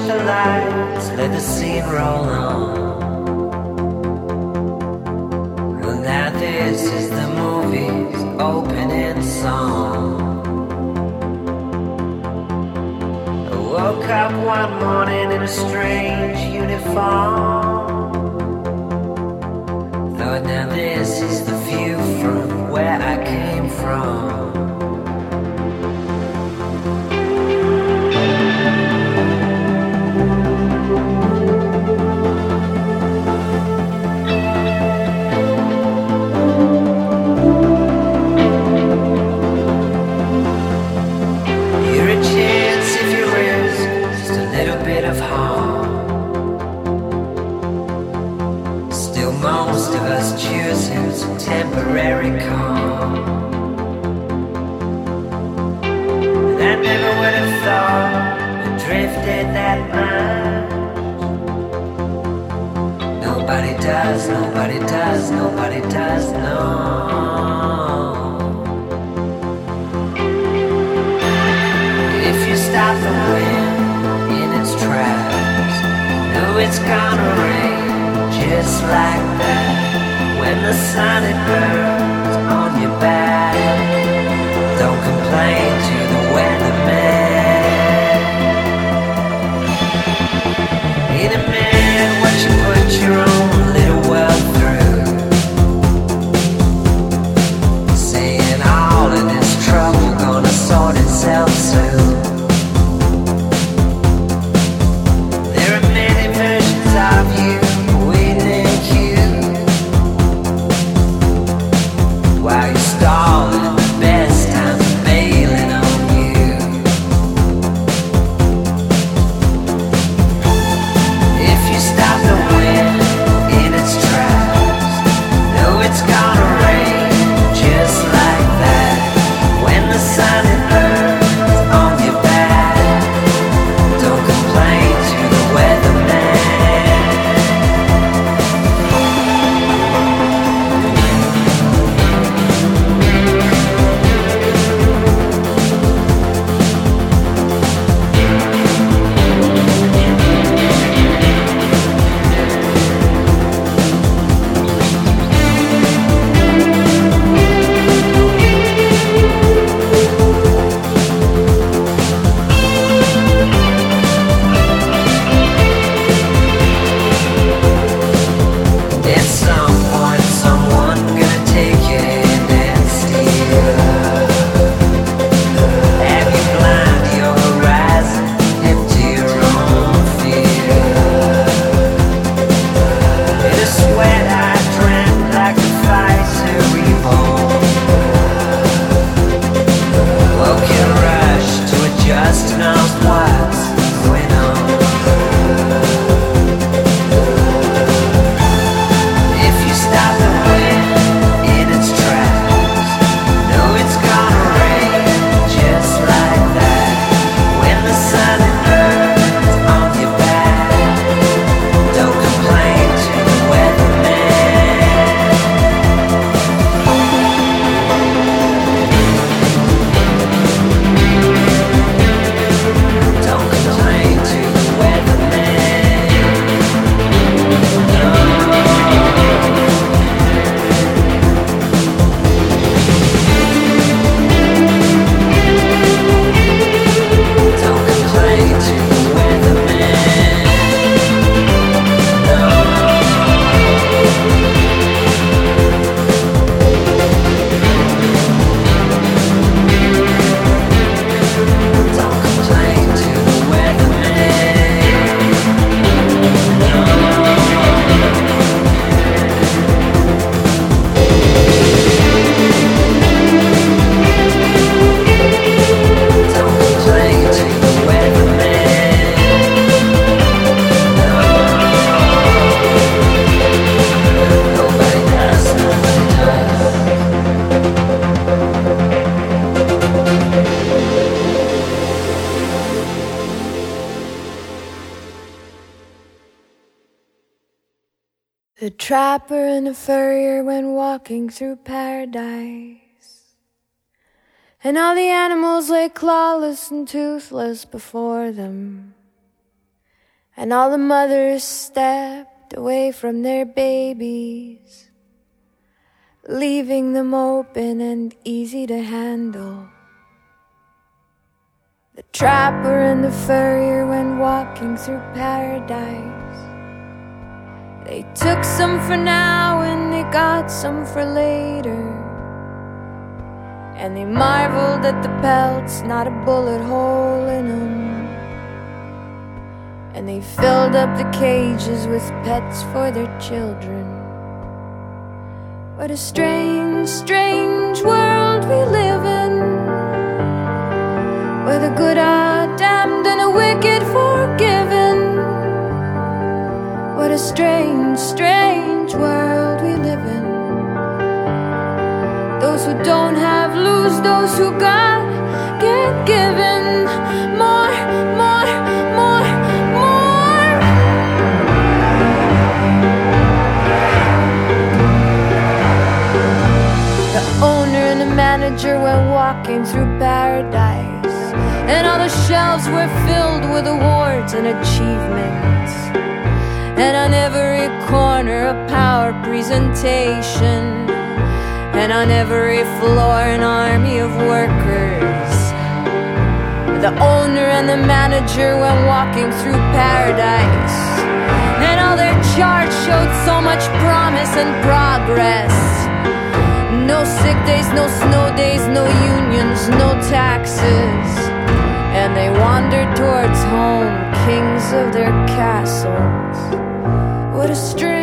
out the lights, let the scene roll on. Well, now this is the movie's opening song. I woke up one morning in a strange uniform. Thought now this is the view from where I came from. does, nobody does, nobody does, no. If you stop the wind in its tracks, no, it's gonna rain just like that. When the sun it burns. trapper and a furrier went walking through paradise. And all the animals lay clawless and toothless before them. And all the mothers stepped away from their babies, leaving them open and easy to handle. The trapper and the furrier went walking through paradise. They took some for now and they got some for later. And they marveled at the pelts, not a bullet hole in them. And they filled up the cages with pets for their children. What a strange, strange world we live in. Where the good are damned and the wicked What a strange, strange world we live in. Those who don't have lose, those who got get given more, more, more, more. The owner and the manager went walking through paradise, and all the shelves were filled with awards and achievements. And on every corner, a power presentation. And on every floor, an army of workers. The owner and the manager went walking through paradise. And all their charts showed so much promise and progress. No sick days, no snow days, no unions, no taxes. And they wandered towards home, kings of their castles. What a strange,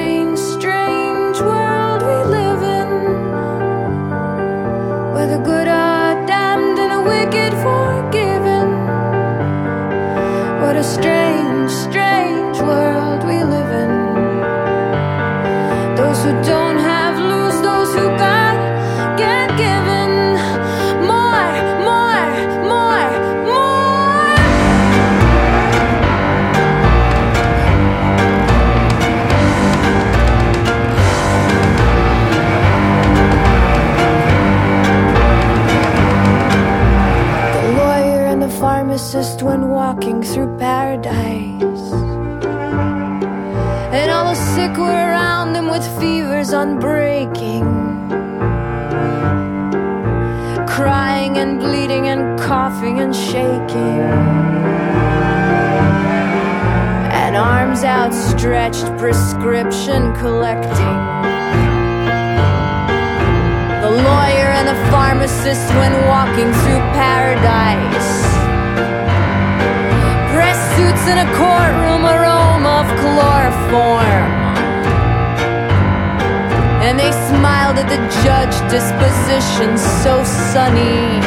disposition so sunny.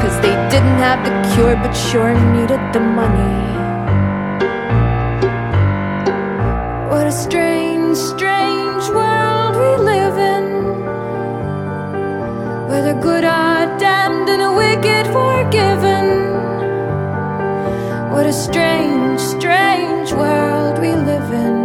Cause they didn't have the cure, but sure needed the money. What a strange, strange world we live in. Where the good are damned and the wicked forgiven. What a strange, strange world we live in.